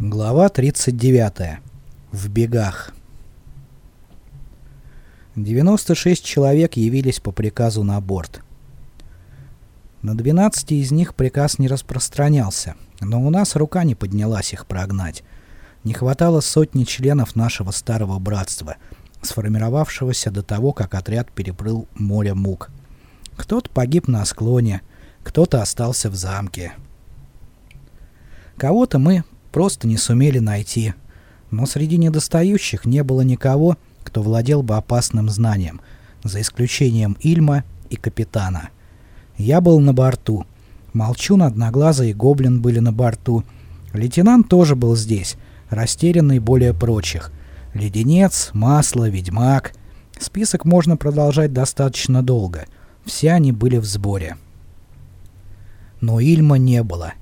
Глава 39. В бегах. 96 человек явились по приказу на борт. На 12 из них приказ не распространялся, но у нас рука не поднялась их прогнать. Не хватало сотни членов нашего старого братства, сформировавшегося до того, как отряд переплыл море мук. Кто-то погиб на склоне, кто-то остался в замке. Кого-то мы просто не сумели найти. Но среди недостающих не было никого, кто владел бы опасным знанием, за исключением Ильма и капитана. Я был на борту. Молчун, Одноглазый и Гоблин были на борту. Лейтенант тоже был здесь, растерянный более прочих. Леденец, Масло, Ведьмак. Список можно продолжать достаточно долго. Все они были в сборе. Но Ильма не было.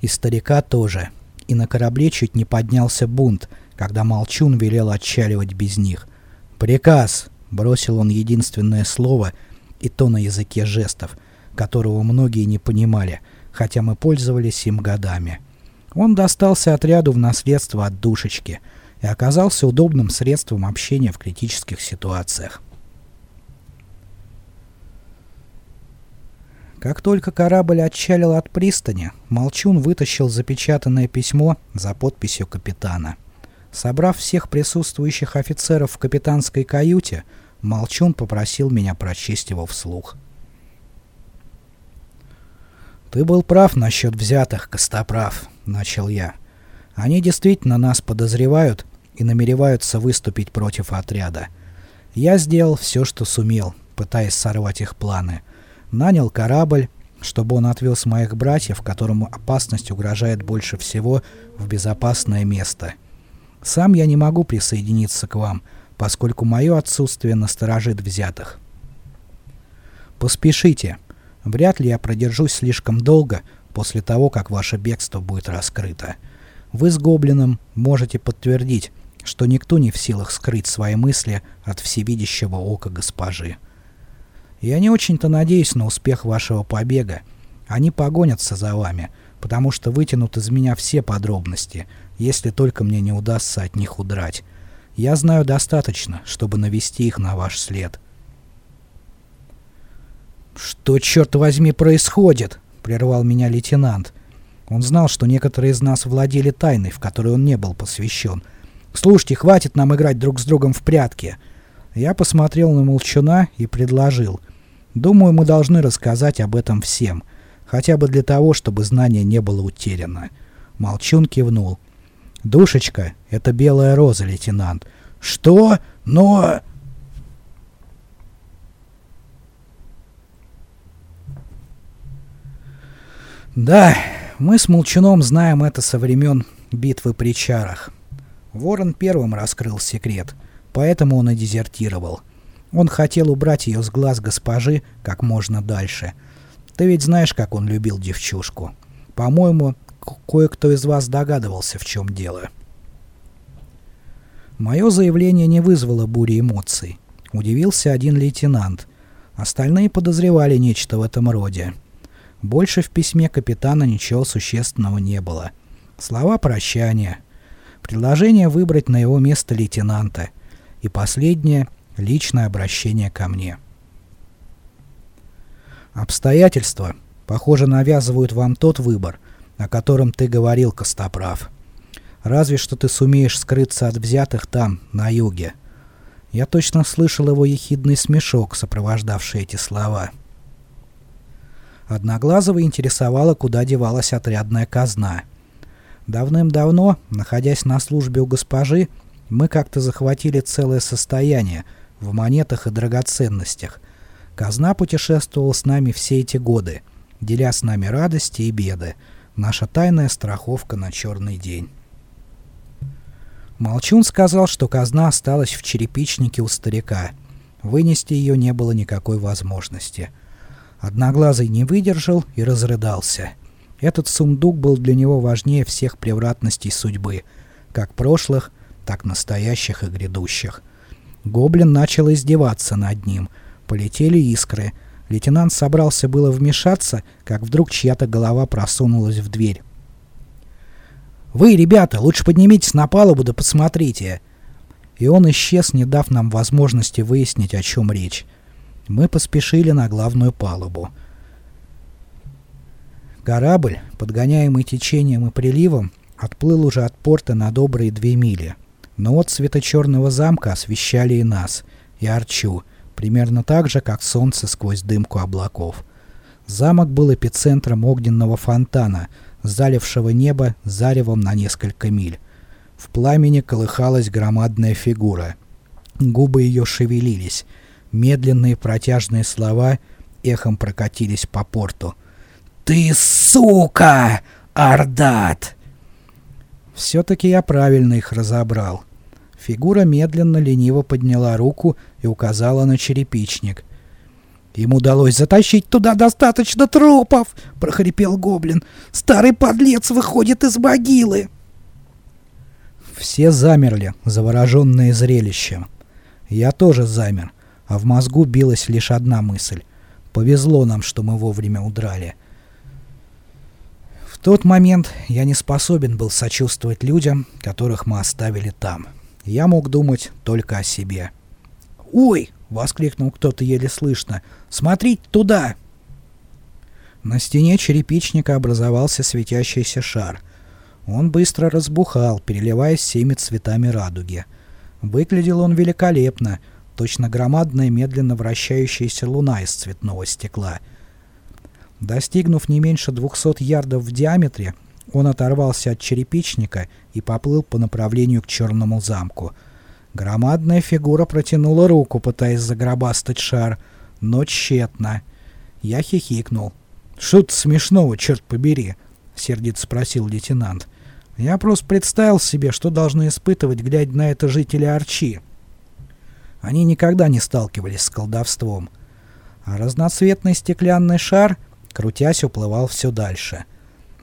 И старика тоже и на корабле чуть не поднялся бунт, когда Молчун велел отчаливать без них. «Приказ!» — бросил он единственное слово, и то на языке жестов, которого многие не понимали, хотя мы пользовались им годами. Он достался отряду в наследство от душечки и оказался удобным средством общения в критических ситуациях. Как только корабль отчалил от пристани, Молчун вытащил запечатанное письмо за подписью капитана. Собрав всех присутствующих офицеров в капитанской каюте, Молчун попросил меня прочесть его вслух. «Ты был прав насчет взятых, Костоправ», — начал я. «Они действительно нас подозревают и намереваются выступить против отряда. Я сделал все, что сумел, пытаясь сорвать их планы» нанял корабль, чтобы он отвез моих братьев, которому опасность угрожает больше всего, в безопасное место. Сам я не могу присоединиться к вам, поскольку мое отсутствие насторожит взятых. Поспешите. Вряд ли я продержусь слишком долго после того, как ваше бегство будет раскрыто. Вы с Гоблином можете подтвердить, что никто не в силах скрыть свои мысли от всевидящего ока госпожи. Я не очень-то надеюсь на успех вашего побега. Они погонятся за вами, потому что вытянут из меня все подробности, если только мне не удастся от них удрать. Я знаю достаточно, чтобы навести их на ваш след. «Что, черт возьми, происходит?» — прервал меня лейтенант. Он знал, что некоторые из нас владели тайной, в которой он не был посвящен. «Слушайте, хватит нам играть друг с другом в прятки!» Я посмотрел на Молчуна и предложил — Думаю, мы должны рассказать об этом всем, хотя бы для того, чтобы знание не было утеряно. Молчун кивнул. «Душечка, это белая роза, лейтенант». «Что? Но...» «Да, мы с Молчуном знаем это со времен битвы при Чарах. Ворон первым раскрыл секрет, поэтому он и дезертировал». Он хотел убрать ее с глаз госпожи как можно дальше. Ты ведь знаешь, как он любил девчушку. По-моему, кое-кто из вас догадывался, в чем дело. Мое заявление не вызвало бури эмоций. Удивился один лейтенант. Остальные подозревали нечто в этом роде. Больше в письме капитана ничего существенного не было. Слова прощания. Предложение выбрать на его место лейтенанта. И последнее — личное обращение ко мне. Обстоятельства, похоже, навязывают вам тот выбор, о котором ты говорил, Костоправ. Разве что ты сумеешь скрыться от взятых там, на юге. Я точно слышал его ехидный смешок, сопровождавший эти слова. Одноглазого интересовало, куда девалась отрядная казна. Давным-давно, находясь на службе у госпожи, мы как-то захватили целое состояние — в монетах и драгоценностях. Казна путешествовала с нами все эти годы, деля с нами радости и беды, наша тайная страховка на черный день. Молчун сказал, что казна осталась в черепичнике у старика. Вынести ее не было никакой возможности. Одноглазый не выдержал и разрыдался. Этот сундук был для него важнее всех превратностей судьбы, как прошлых, так настоящих и грядущих. Гоблин начал издеваться над ним. Полетели искры. Лейтенант собрался было вмешаться, как вдруг чья-то голова просунулась в дверь. «Вы, ребята, лучше поднимитесь на палубу да посмотрите!» И он исчез, не дав нам возможности выяснить, о чем речь. Мы поспешили на главную палубу. Корабль, подгоняемый течением и приливом, отплыл уже от порта на добрые две мили. Но от света черного замка освещали и нас, и Арчу, примерно так же, как солнце сквозь дымку облаков. Замок был эпицентром огненного фонтана, залившего небо заревом на несколько миль. В пламени колыхалась громадная фигура. Губы ее шевелились. Медленные протяжные слова эхом прокатились по порту. «Ты сука, Ардат!» Все-таки я правильно их разобрал. Фигура медленно, лениво подняла руку и указала на черепичник. «Им удалось затащить туда достаточно трупов!» — прохрипел гоблин. «Старый подлец выходит из могилы!» Все замерли, завороженные зрелищем. Я тоже замер, а в мозгу билась лишь одна мысль. Повезло нам, что мы вовремя удрали. В тот момент я не способен был сочувствовать людям, которых мы оставили там. Я мог думать только о себе. «Ой!» — воскликнул кто-то еле слышно. «Смотрите туда!» На стене черепичника образовался светящийся шар. Он быстро разбухал, переливаясь всеми цветами радуги. Выглядел он великолепно, точно громадная медленно вращающаяся луна из цветного стекла — Достигнув не меньше 200 ярдов в диаметре, он оторвался от черепичника и поплыл по направлению к черному замку. Громадная фигура протянула руку, пытаясь загробастать шар, но тщетно. Я хихикнул. «Что-то смешного, черт побери!» — сердито спросил лейтенант. «Я просто представил себе, что должны испытывать, глядя на это жители Арчи». Они никогда не сталкивались с колдовством. А разноцветный стеклянный шар — крутясь, уплывал все дальше.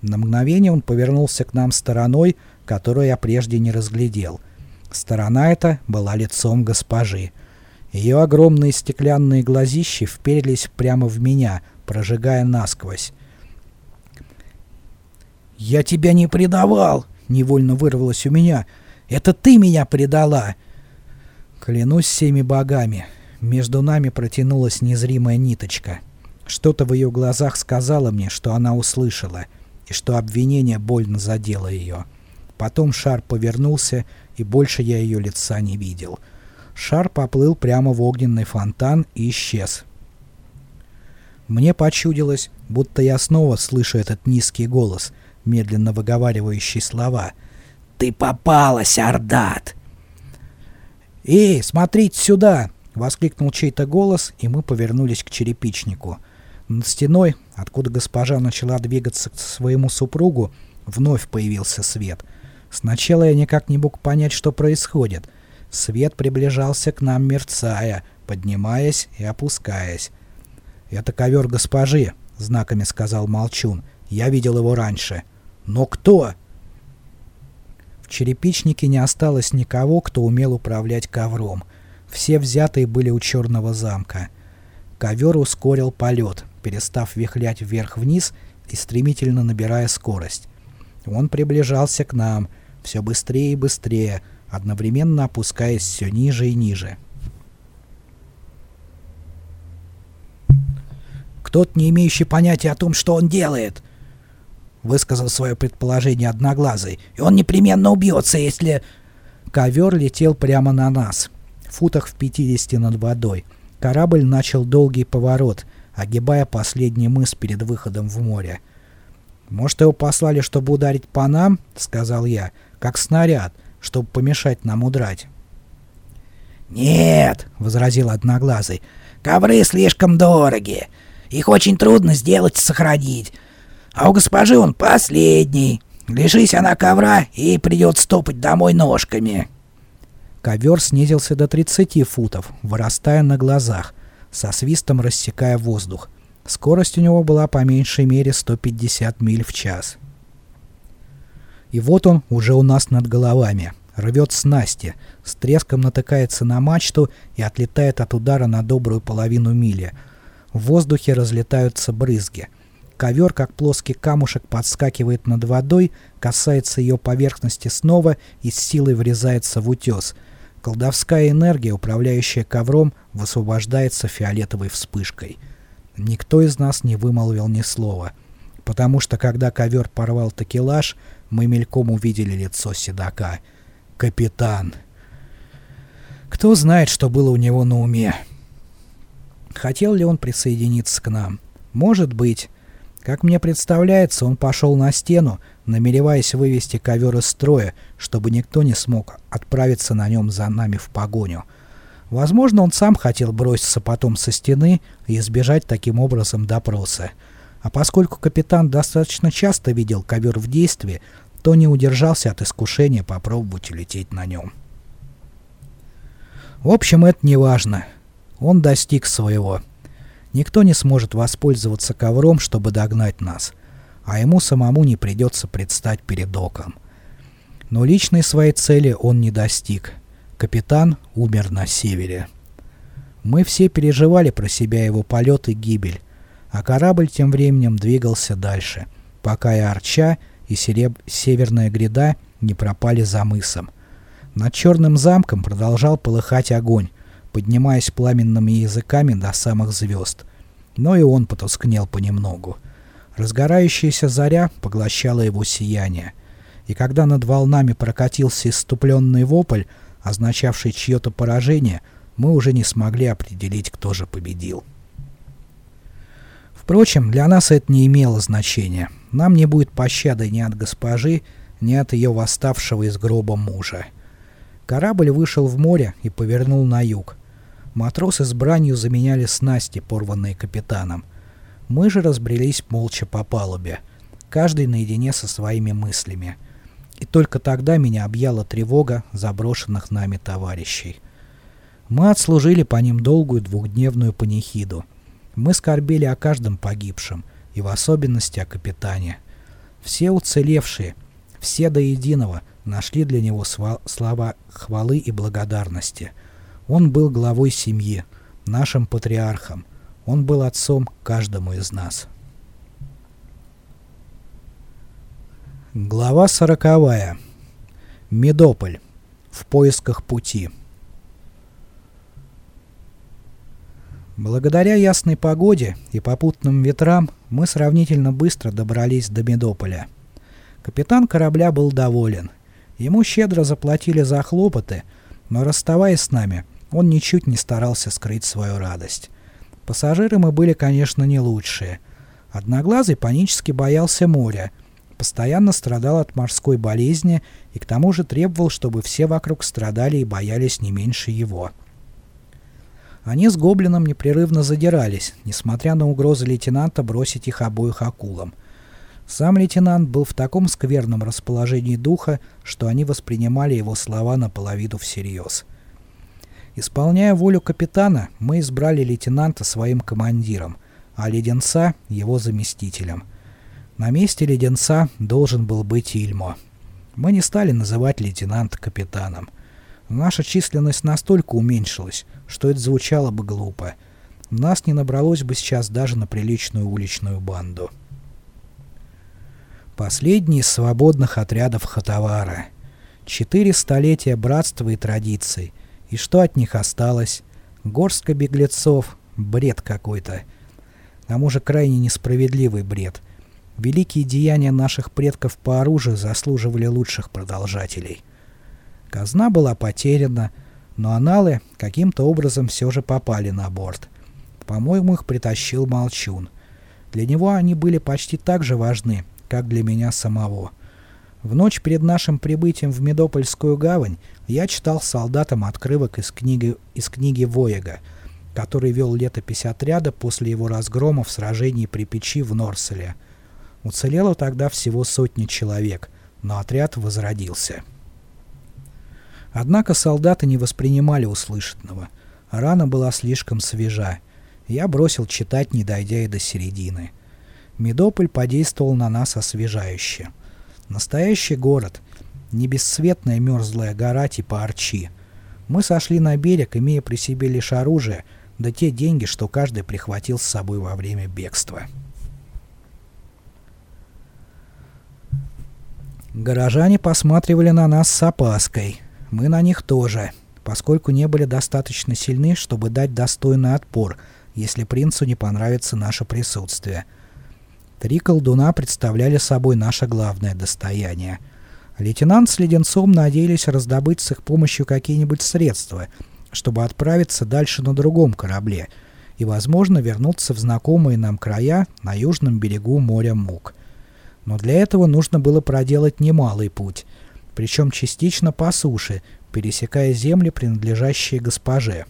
На мгновение он повернулся к нам стороной, которую я прежде не разглядел. Сторона эта была лицом госпожи. Ее огромные стеклянные глазищи вперились прямо в меня, прожигая насквозь. «Я тебя не предавал!» — невольно вырвалось у меня. «Это ты меня предала!» Клянусь всеми богами, между нами протянулась незримая ниточка — что-то в ее глазах сказало мне, что она услышала, и что обвинение больно задело ее. Потом шар повернулся, и больше я ее лица не видел. Шар поплыл прямо в огненный фонтан и исчез. Мне почудилось, будто я снова слышу этот низкий голос, медленно выговаривающий слова. «Ты попалась, Ардат!» «Эй, смотрите сюда!» — воскликнул чей-то голос, и мы повернулись к черепичнику. Над стеной, откуда госпожа начала двигаться к своему супругу, вновь появился свет. Сначала я никак не мог понять, что происходит. Свет приближался к нам, мерцая, поднимаясь и опускаясь. «Это ковер госпожи», — знаками сказал Молчун. «Я видел его раньше». «Но кто?» В черепичнике не осталось никого, кто умел управлять ковром. Все взятые были у черного замка. Ковер ускорил полет, перестав вихлять вверх-вниз и стремительно набирая скорость. Он приближался к нам, все быстрее и быстрее, одновременно опускаясь все ниже и ниже. «Кто-то, не имеющий понятия о том, что он делает!» Высказал свое предположение Одноглазый. «И он непременно убьется, если...» Ковер летел прямо на нас, в футах в 50 над водой. Корабль начал долгий поворот — огибая последний мыс перед выходом в море. «Может, его послали, чтобы ударить по нам?» — сказал я. «Как снаряд, чтобы помешать нам удрать». «Нет!» — возразил Одноглазый. «Ковры слишком дороги. Их очень трудно сделать и сохранить. А у госпожи он последний. Лишись она ковра, и придется топать домой ножками». Ковер снизился до 30 футов, вырастая на глазах со свистом рассекая воздух. Скорость у него была по меньшей мере 150 миль в час. И вот он уже у нас над головами. Рвет снасти, с треском натыкается на мачту и отлетает от удара на добрую половину мили. В воздухе разлетаются брызги. Ковер, как плоский камушек, подскакивает над водой, касается ее поверхности снова и с силой врезается в утес. Колдовская энергия, управляющая ковром, высвобождается фиолетовой вспышкой. Никто из нас не вымолвил ни слова, потому что когда ковер порвал такелаж, мы мельком увидели лицо седока. «Капитан!» Кто знает, что было у него на уме. Хотел ли он присоединиться к нам? Может быть. Как мне представляется, он пошел на стену, намереваясь вывести ковер из строя, чтобы никто не смог отправиться на нем за нами в погоню. Возможно, он сам хотел броситься потом со стены и избежать таким образом допроса. А поскольку капитан достаточно часто видел ковер в действии, то не удержался от искушения попробовать улететь на нем. В общем, это не важно. Он достиг своего. Никто не сможет воспользоваться ковром, чтобы догнать нас, а ему самому не придется предстать перед оком. Но личной своей цели он не достиг. Капитан умер на севере. Мы все переживали про себя его полет и гибель, а корабль тем временем двигался дальше, пока и Арча, и сереб... Северная гряда не пропали за мысом. Над черным замком продолжал полыхать огонь, поднимаясь пламенными языками до самых звезд. Но и он потускнел понемногу. Разгорающаяся заря поглощала его сияние. И когда над волнами прокатился иступленный вопль, означавший чье-то поражение, мы уже не смогли определить, кто же победил. Впрочем, для нас это не имело значения. Нам не будет пощады ни от госпожи, ни от ее восставшего из гроба мужа. Корабль вышел в море и повернул на юг. Матросы с бранью заменяли снасти, порванные капитаном. Мы же разбрелись молча по палубе, каждый наедине со своими мыслями. И только тогда меня объяла тревога заброшенных нами товарищей. Мы отслужили по ним долгую двухдневную панихиду. Мы скорбели о каждом погибшем, и в особенности о капитане. Все уцелевшие, все до единого, нашли для него слова хвалы и благодарности — он был главой семьи, нашим патриархом. Он был отцом каждому из нас. Глава сороковая. Медополь. В поисках пути. Благодаря ясной погоде и попутным ветрам мы сравнительно быстро добрались до Медополя. Капитан корабля был доволен. Ему щедро заплатили за хлопоты, но расставаясь с нами – он ничуть не старался скрыть свою радость. Пассажиры мы были, конечно, не лучшие. Одноглазый панически боялся моря, постоянно страдал от морской болезни и к тому же требовал, чтобы все вокруг страдали и боялись не меньше его. Они с гоблином непрерывно задирались, несмотря на угрозы лейтенанта бросить их обоих акулам. Сам лейтенант был в таком скверном расположении духа, что они воспринимали его слова наполовину всерьез. Исполняя волю капитана, мы избрали лейтенанта своим командиром, а леденца — его заместителем. На месте леденца должен был быть Ильмо. Мы не стали называть лейтенанта капитаном. Наша численность настолько уменьшилась, что это звучало бы глупо. Нас не набралось бы сейчас даже на приличную уличную банду. Последний из свободных отрядов Хатавара. Четыре столетия братства и традиций — и что от них осталось? Горстка беглецов. Бред какой-то. К тому же крайне несправедливый бред. Великие деяния наших предков по оружию заслуживали лучших продолжателей. Казна была потеряна, но аналы каким-то образом все же попали на борт. По-моему, их притащил Молчун. Для него они были почти так же важны, как для меня самого. В ночь перед нашим прибытием в Медопольскую гавань я читал солдатам отрывок из книги, из книги Воега, который вел летопись отряда после его разгрома в сражении при печи в Норселе. Уцелело тогда всего сотни человек, но отряд возродился. Однако солдаты не воспринимали услышанного. Рана была слишком свежа. Я бросил читать, не дойдя и до середины. Медополь подействовал на нас освежающе. Настоящий город. Не бесцветная мерзлая гора типа Арчи. Мы сошли на берег, имея при себе лишь оружие, да те деньги, что каждый прихватил с собой во время бегства. Горожане посматривали на нас с опаской. Мы на них тоже, поскольку не были достаточно сильны, чтобы дать достойный отпор, если принцу не понравится наше присутствие. Три колдуна представляли собой наше главное достояние. Лейтенант с Леденцом надеялись раздобыть с их помощью какие-нибудь средства, чтобы отправиться дальше на другом корабле и, возможно, вернуться в знакомые нам края на южном берегу моря Мук. Но для этого нужно было проделать немалый путь, причем частично по суше, пересекая земли, принадлежащие госпоже.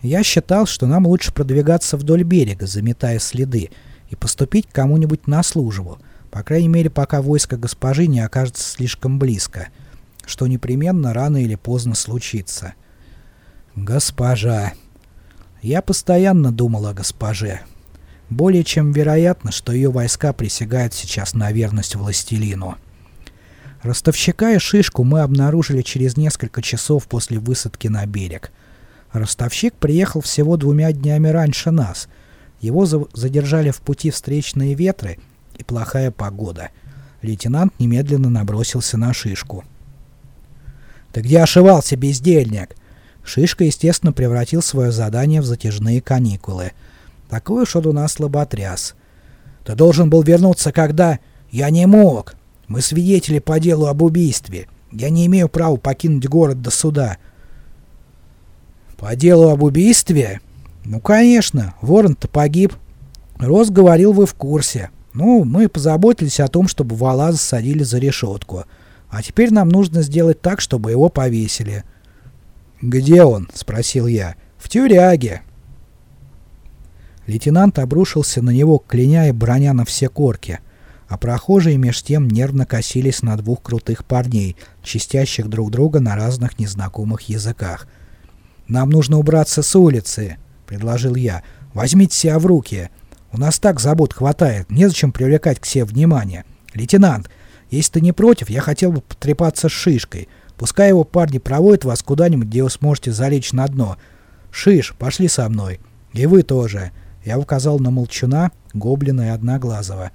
Я считал, что нам лучше продвигаться вдоль берега, заметая следы, и поступить кому-нибудь на службу, по крайней мере, пока войско госпожи не окажется слишком близко, что непременно рано или поздно случится. Госпожа. Я постоянно думал о госпоже. Более чем вероятно, что ее войска присягают сейчас на верность властелину. Ростовщика и шишку мы обнаружили через несколько часов после высадки на берег. Ростовщик приехал всего двумя днями раньше нас. Его за задержали в пути встречные ветры и плохая погода. Лейтенант немедленно набросился на шишку. «Ты где ошивался, бездельник?» Шишка, естественно, превратил свое задание в затяжные каникулы — такой он у нас слаботряс. Ты должен был вернуться, когда... Я не мог. Мы свидетели по делу об убийстве. Я не имею права покинуть город до суда. По делу об убийстве? Ну, конечно. Ворон-то погиб. Рос говорил, вы в курсе. Ну, мы позаботились о том, чтобы вала засадили за решетку. А теперь нам нужно сделать так, чтобы его повесили. «Где он?» — спросил я. «В тюряге. Лейтенант обрушился на него, кляня и броня на все корки, а прохожие меж тем нервно косились на двух крутых парней, чистящих друг друга на разных незнакомых языках. «Нам нужно убраться с улицы», — предложил я. «Возьмите себя в руки. У нас так забот хватает, незачем привлекать к себе внимание. Лейтенант, если ты не против, я хотел бы потрепаться с Шишкой. Пускай его парни проводят вас куда-нибудь, где вы сможете залечь на дно. Шиш, пошли со мной. И вы тоже. Я указал на Молчуна, Гоблина и Одноглазого.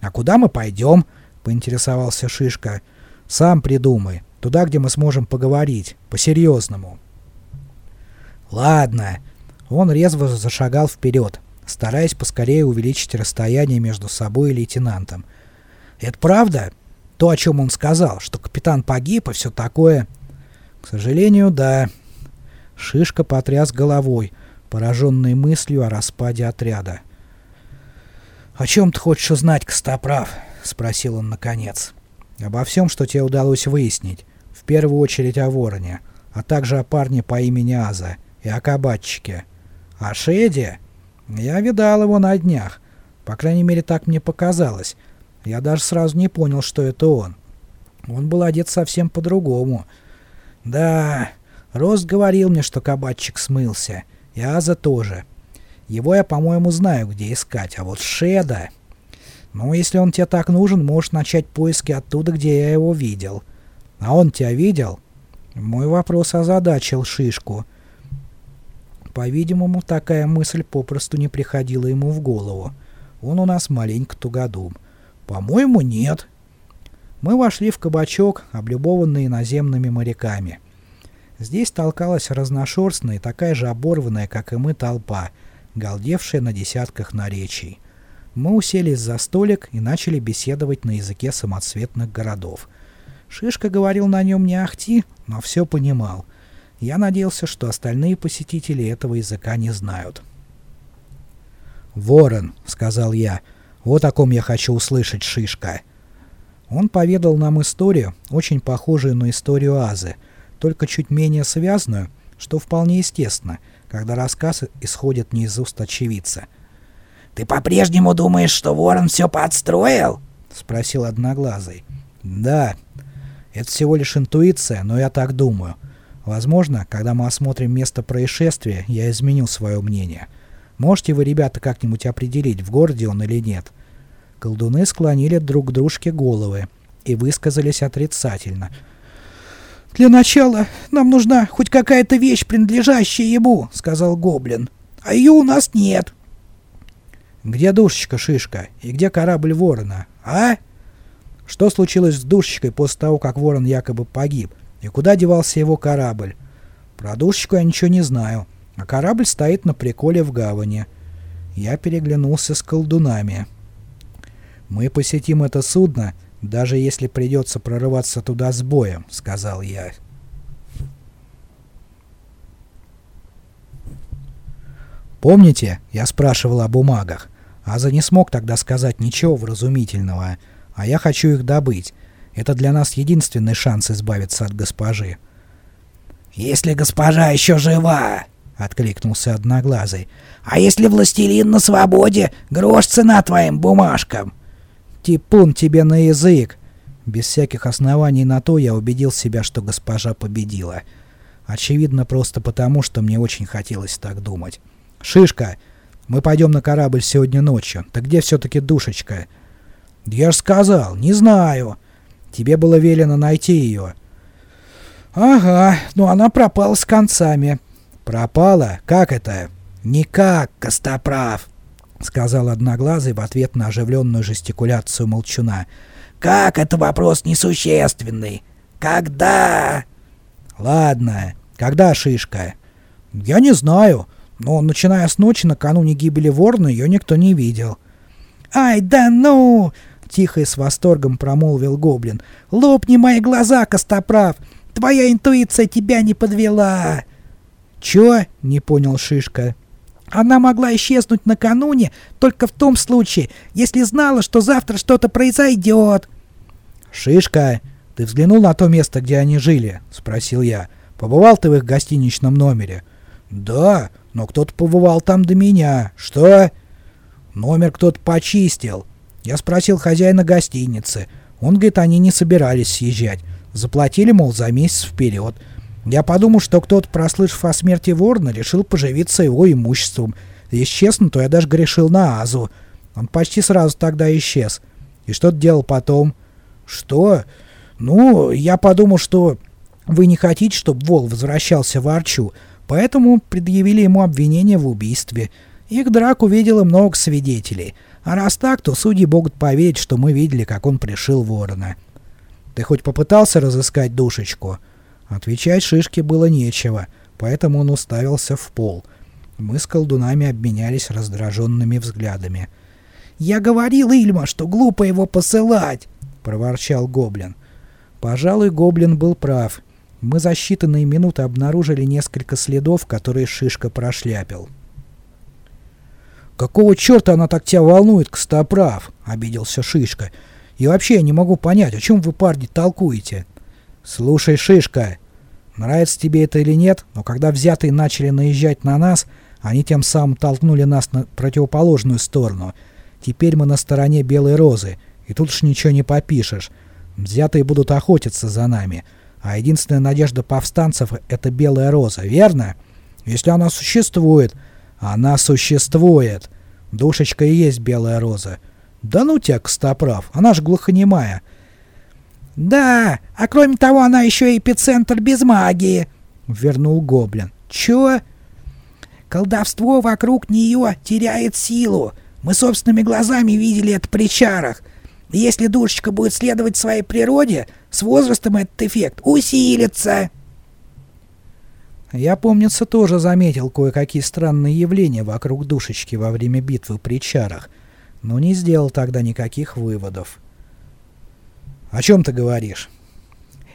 «А куда мы пойдем?» — поинтересовался Шишка. «Сам придумай. Туда, где мы сможем поговорить. По-серьезному». «Ладно». Он резво зашагал вперед, стараясь поскорее увеличить расстояние между собой и лейтенантом. «Это правда? То, о чем он сказал, что капитан погиб и все такое?» «К сожалению, да». Шишка потряс головой — пораженный мыслью о распаде отряда. «О чем ты хочешь узнать, Костоправ?» — спросил он наконец. «Обо всем, что тебе удалось выяснить. В первую очередь о Вороне, а также о парне по имени Аза и о кабатчике. О Шеде? Я видал его на днях. По крайней мере, так мне показалось. Я даже сразу не понял, что это он. Он был одет совсем по-другому. Да, Рост говорил мне, что кабатчик смылся». И Аза тоже. Его я, по-моему, знаю, где искать, а вот Шеда... Ну, если он тебе так нужен, можешь начать поиски оттуда, где я его видел. А он тебя видел? Мой вопрос озадачил Шишку. По-видимому, такая мысль попросту не приходила ему в голову. Он у нас маленько тугодум. По-моему, нет. Мы вошли в кабачок, облюбованный наземными моряками. Здесь толкалась разношерстная, такая же оборванная, как и мы, толпа, галдевшая на десятках наречий. Мы уселись за столик и начали беседовать на языке самоцветных городов. Шишка говорил на нем не ахти, но все понимал. Я надеялся, что остальные посетители этого языка не знают. «Ворон», — сказал я, — «вот о ком я хочу услышать, Шишка». Он поведал нам историю, очень похожую на историю Азы — только чуть менее связанную, что вполне естественно, когда рассказ исходит не из уст очевидца. «Ты по-прежнему думаешь, что Ворон все подстроил?» — спросил Одноглазый. «Да. Это всего лишь интуиция, но я так думаю. Возможно, когда мы осмотрим место происшествия, я изменю свое мнение. Можете вы, ребята, как-нибудь определить, в городе он или нет?» Колдуны склонили друг к дружке головы и высказались отрицательно — «Для начала нам нужна хоть какая-то вещь, принадлежащая ему», — сказал Гоблин. «А ее у нас нет». «Где душечка Шишка? И где корабль Ворона? А?» Что случилось с душечкой после того, как ворон якобы погиб? И куда девался его корабль? Про душечку я ничего не знаю, а корабль стоит на приколе в гавани. Я переглянулся с колдунами. «Мы посетим это судно, даже если придется прорываться туда с боем», — сказал я. «Помните, я спрашивал о бумагах? Аза не смог тогда сказать ничего вразумительного, а я хочу их добыть. Это для нас единственный шанс избавиться от госпожи». «Если госпожа еще жива!» — откликнулся Одноглазый. «А если властелин на свободе, грош цена твоим бумажкам!» «Типун тебе на язык!» Без всяких оснований на то я убедил себя, что госпожа победила. Очевидно, просто потому, что мне очень хотелось так думать. «Шишка! Мы пойдем на корабль сегодня ночью. Так где все-таки душечка?» «Я ж сказал, не знаю. Тебе было велено найти ее». «Ага, но она пропала с концами». «Пропала? Как это?» «Никак, Костоправ», — сказал Одноглазый в ответ на оживленную жестикуляцию молчуна. «Как это вопрос несущественный? Когда?» «Ладно, когда шишка?» «Я не знаю, но начиная с ночи накануне гибели ворона ее никто не видел». «Ай, да ну!» — тихо и с восторгом промолвил гоблин. «Лопни мои глаза, Костоправ! Твоя интуиция тебя не подвела!» «Чё?» — не понял Шишка. «Она могла исчезнуть накануне только в том случае, если знала, что завтра что-то произойдет». «Шишка, ты взглянул на то место, где они жили?» — спросил я. «Побывал ты в их гостиничном номере?» «Да, но кто-то побывал там до меня. Что?» «Номер кто-то почистил. Я спросил хозяина гостиницы. Он говорит, они не собирались съезжать. Заплатили, мол, за месяц вперед. Я подумал, что кто-то, прослышав о смерти ворона, решил поживиться его имуществом. Если честно, то я даже грешил на Азу. Он почти сразу тогда исчез. И что ты делал потом? Что? Ну, я подумал, что вы не хотите, чтобы Вол возвращался в Арчу, поэтому предъявили ему обвинение в убийстве. Их драку видело много свидетелей. А раз так, то судьи могут поверить, что мы видели, как он пришил ворона. Ты хоть попытался разыскать душечку?» Отвечать Шишке было нечего, поэтому он уставился в пол. Мы с колдунами обменялись раздраженными взглядами. «Я говорил Ильма, что глупо его посылать!» — проворчал Гоблин. Пожалуй, Гоблин был прав. Мы за считанные минуты обнаружили несколько следов, которые Шишка прошляпил. «Какого черта она так тебя волнует, Костоправ?» — обиделся Шишка. И вообще я не могу понять, о чем вы, парни, толкуете. Слушай, Шишка, нравится тебе это или нет, но когда взятые начали наезжать на нас, они тем самым толкнули нас на противоположную сторону. Теперь мы на стороне Белой Розы, и тут уж ничего не попишешь. Взятые будут охотиться за нами, а единственная надежда повстанцев — это Белая Роза, верно? Если она существует, она существует. Душечка и есть Белая Роза. «Да ну тебя, Костоправ, она же глухонемая». «Да, а кроме того, она еще и эпицентр без магии», — вернул Гоблин. «Чё?» «Колдовство вокруг нее теряет силу. Мы собственными глазами видели это при чарах. Если душечка будет следовать своей природе, с возрастом этот эффект усилится». Я, помнится, тоже заметил кое-какие странные явления вокруг душечки во время битвы при чарах — но не сделал тогда никаких выводов. «О чем ты говоришь?»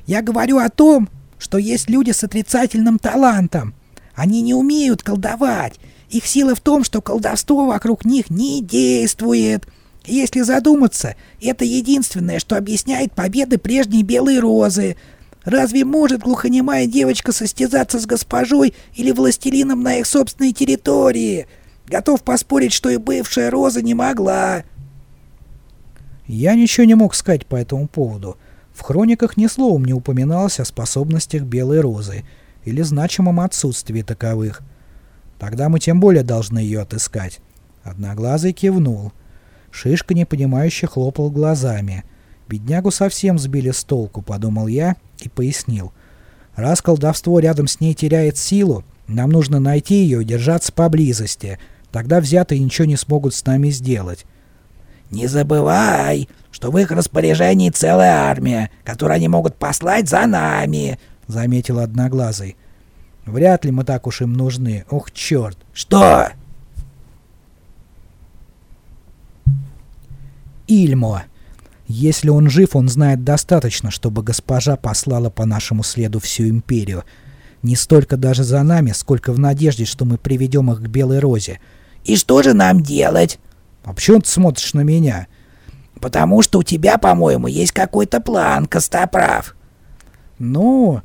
«Я говорю о том, что есть люди с отрицательным талантом. Они не умеют колдовать. Их сила в том, что колдовство вокруг них не действует. Если задуматься, это единственное, что объясняет победы прежней Белой Розы. Разве может глухонемая девочка состязаться с госпожой или властелином на их собственной территории?» Готов поспорить, что и бывшая Роза не могла. Я ничего не мог сказать по этому поводу. В хрониках ни словом не упоминалось о способностях Белой Розы или значимом отсутствии таковых. Тогда мы тем более должны ее отыскать. Одноглазый кивнул. Шишка непонимающе хлопал глазами. Беднягу совсем сбили с толку, подумал я и пояснил. Раз колдовство рядом с ней теряет силу, нам нужно найти ее и держаться поблизости — Тогда взятые ничего не смогут с нами сделать. Не забывай, что в их распоряжении целая армия, которую они могут послать за нами, — заметил Одноглазый. Вряд ли мы так уж им нужны. Ух, черт. Что? Ильмо. Если он жив, он знает достаточно, чтобы госпожа послала по нашему следу всю империю. Не столько даже за нами, сколько в надежде, что мы приведем их к Белой Розе. И что же нам делать? А почему ты смотришь на меня? Потому что у тебя, по-моему, есть какой-то план, Костоправ. Ну...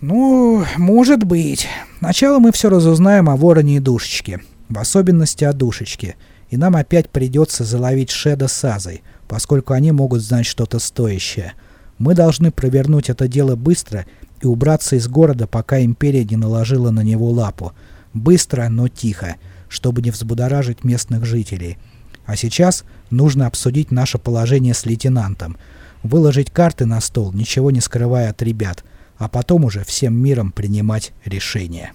Ну, может быть. Сначала мы все разузнаем о вороне и душечке. В особенности о душечке. И нам опять придется заловить Шеда с Азой, поскольку они могут знать что-то стоящее. Мы должны провернуть это дело быстро и убраться из города, пока Империя не наложила на него лапу. Быстро, но тихо, чтобы не взбудоражить местных жителей. А сейчас нужно обсудить наше положение с лейтенантом. Выложить карты на стол, ничего не скрывая от ребят, а потом уже всем миром принимать решение.